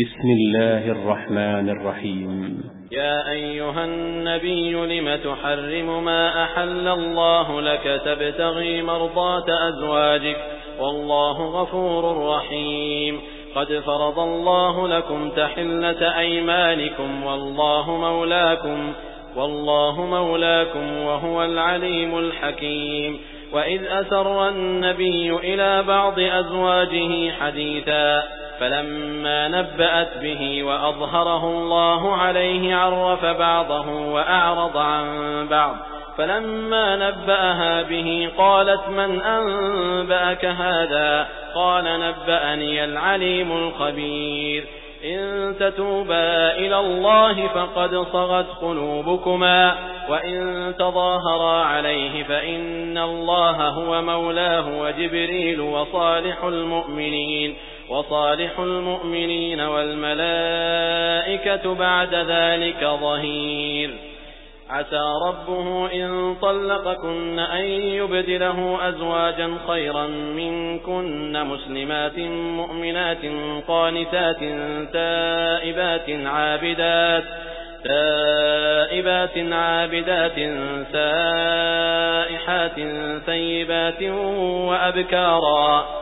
بسم الله الرحمن الرحيم. يا أيها النبي لم تحرم ما أحل الله لك تبتغي مرضات أزواجك؟ والله غفور رحيم. قد فرض الله لكم تحلة أيمانكم والله مولاكم والله مولاكم وهو العليم الحكيم. وإذ أسر النبي إلى بعض أزواجه حديثا فلما نبأت به وأظهره الله عليه عرف بعضه وأعرض عن بعض. فلما نبأها به قالت من أنبأك هذا؟ قال نبأني العليم الخبير. إن تتوبا إلى الله فقد صغت قلوبكما وإن تظاهرا عليه فإن الله هو مولاه وجبريل وصالح المؤمنين. وصالح المؤمنين والملائكة بعد ذلك ظهير. عسى ربه إن طلقكن أن يبدله أزواجا خيرا منكن مسلمات مؤمنات قانتات تائبات عابدات تائبات عابدات سائحات ثيبات وأبكارا.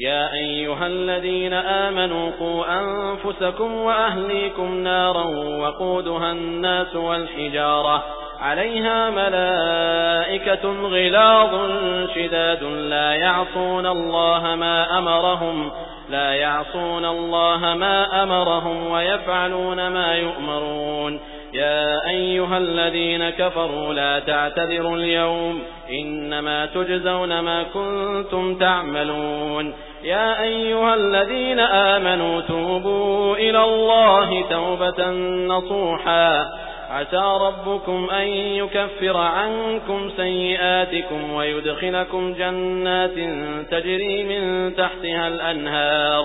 يا أيها الذين آمنوا قوا أنفسكم وأهليكم نارا وقودها الناس والحجارة عليها ملائكة غلاظ شداد لا يعصون الله ما أمرهم لا يعصون الله ما أمرهم ويفعلون ما يؤمرون يا أيها الذين كفروا لا تعتذروا اليوم إنما تجزون ما كنتم تعملون. يا أيها الذين آمنوا توبوا إلى الله توبة نصوحا. عسى ربكم أن يكفر عنكم سيئاتكم ويدخلكم جنات تجري من تحتها الأنهار.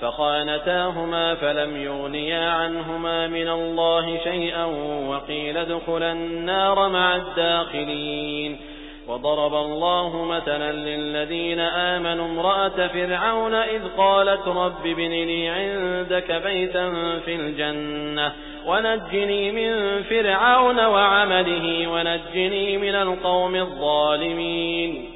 فخانتاهما فلم يغنيا عنهما من الله شيئا وقيل ادخلا النار مع الداخلين. وضرب الله مثلا للذين آمنوا امرأة فرعون إذ قالت رب ابن لي عندك بيتا في الجنة ونجني من فرعون وعمله ونجني من القوم الظالمين.